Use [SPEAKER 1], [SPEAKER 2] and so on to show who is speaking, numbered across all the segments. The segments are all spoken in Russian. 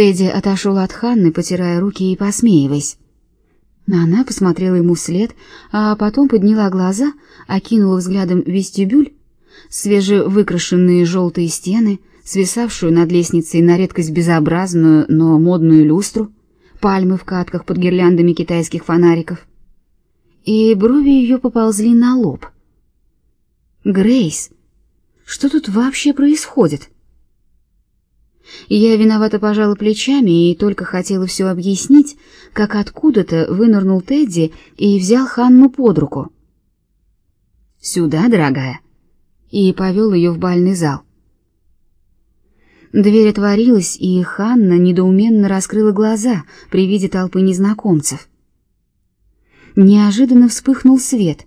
[SPEAKER 1] Тедди отошел от Ханны, потирая руки и посмеиваясь. Она посмотрела ему вслед, а потом подняла глаза, окинула взглядом вестибюль, свежевыкрашенные желтые стены, свисавшую над лестницей на редкость безобразную, но модную люстру, пальмы в катках под гирляндами китайских фонариков. И брови ее поползли на лоб. Грейс, что тут вообще происходит? Я виновато пожала плечами и только хотела все объяснить, как откуда-то вынырнул Тедди и взял Ханну под руку. «Сюда, дорогая», и повел ее в бальный зал. Дверь отворилась, и Ханна недоуменно раскрыла глаза при виде толпы незнакомцев. Неожиданно вспыхнул свет.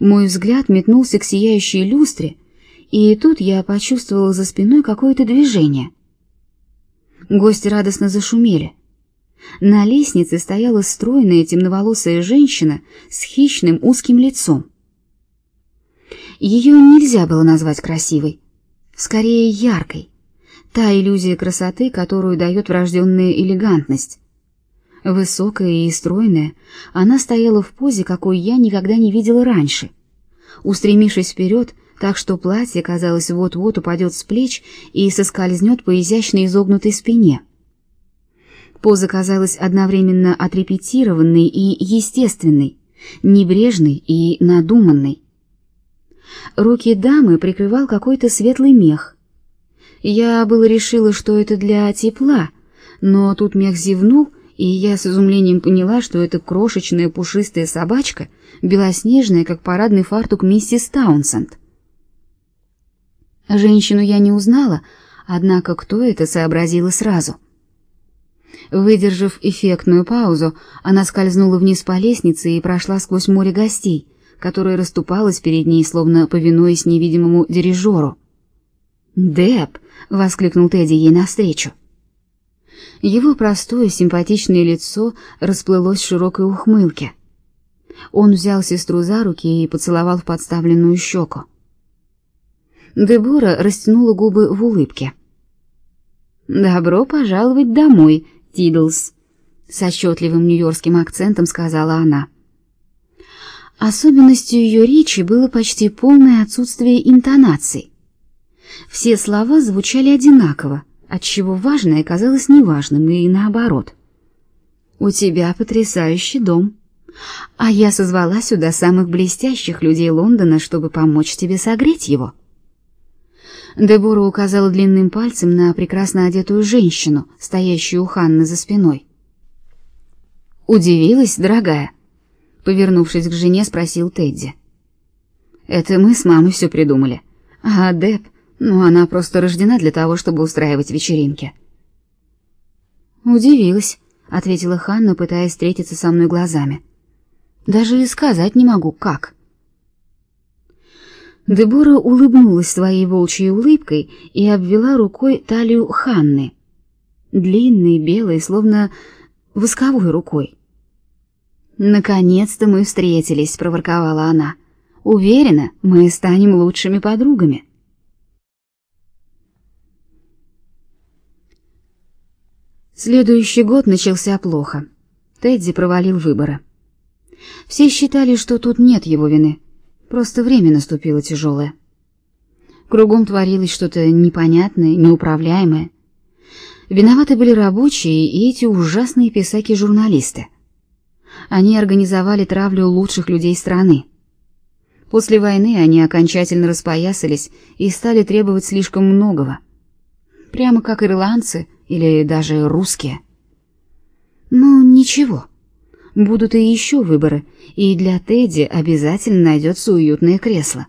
[SPEAKER 1] Мой взгляд метнулся к сияющей люстре, и тут я почувствовала за спиной какое-то движение. Гости радостно зашумели. На лестнице стояла стройная темноволосая женщина с хищным узким лицом. Ее нельзя было назвать красивой, скорее яркой. Та иллюзия красоты, которую дает врожденная элегантность. Высокая и стройная, она стояла в позе, какой я никогда не видела раньше. Устремившись вперед, так что платье, казалось, вот-вот упадет с плеч и соскользнет по изящно изогнутой спине. Поза казалась одновременно отрепетированной и естественной, небрежной и надуманной. Руки дамы прикрывал какой-то светлый мех. Я было решила, что это для тепла, но тут мех зевнул, и я с изумлением поняла, что это крошечная пушистая собачка, белоснежная, как парадный фартук миссис Таунсенд. Женщину я не узнала, однако кто это сообразила сразу. Выдержав эффектную паузу, она скользнула вниз по лестнице и прошла сквозь море гостей, которое расступалось перед ней, словно повинуясь невидимому дирижеру. «Деп!» — воскликнул Тедди ей навстречу. Его простое симпатичное лицо расплылось в широкой ухмылке. Он взял сестру за руки и поцеловал в подставленную щеку. Дебора растянула губы в улыбке. «Добро пожаловать домой, Тидлс», — с отчетливым нью-йоркским акцентом сказала она. Особенностью ее речи было почти полное отсутствие интонаций. Все слова звучали одинаково, отчего важное казалось неважным и наоборот. «У тебя потрясающий дом», а я созвала сюда самых блестящих людей Лондона, чтобы помочь тебе согреть его. Дебора указала длинным пальцем на прекрасно одетую женщину, стоящую у Ханны за спиной. Удивилась, дорогая. Повернувшись к жене, спросил Тедди. Это мы с мамой все придумали. А Деб, ну она просто рождена для того, чтобы устраивать вечеринки. Удивилась, ответила Ханна, пытаясь встретиться со мной глазами. Даже и сказать не могу, как. Дебора улыбнулась своей волчьей улыбкой и обвела рукой талию Ханны, длинной, белой, словно восковой рукой. Наконец-то мы встретились, проворковала она. Уверена, мы станем лучшими подругами. Следующий год начался плохо. Тедди провалил выборы. Все считали, что тут нет его вины. Просто время наступило тяжелое. Кругом творилось что-то непонятное, неуправляемое. Виноваты были рабочие и эти ужасные писаки-журналисты. Они организовали травлю лучших людей страны. После войны они окончательно распоясались и стали требовать слишком многого. Прямо как ирландцы или даже русские. Ну, ничего. Будут и еще выборы, и для Тедди обязательно найдется уютное кресло.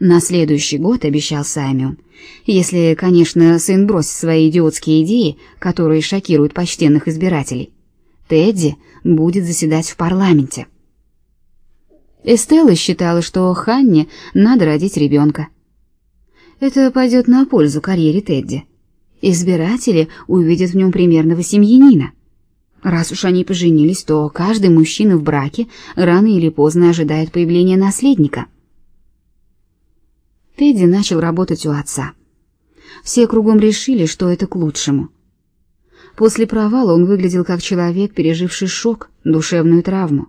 [SPEAKER 1] На следующий год обещал Саймон, если, конечно, сын бросит свои идиотские идеи, которые шокируют почтенных избирателей. Тедди будет заседать в парламенте. Эстелла считала, что Ханне надо родить ребенка. Это пойдет на пользу карьере Тедди. Избиратели увидят в нем примерного семьянина. Раз уж они поженились, то каждый мужчина в браке рано или поздно ожидает появления наследника. Тедди начал работать у отца. Все кругом решили, что это к лучшему. После провала он выглядел как человек, переживший шок, душевную травму.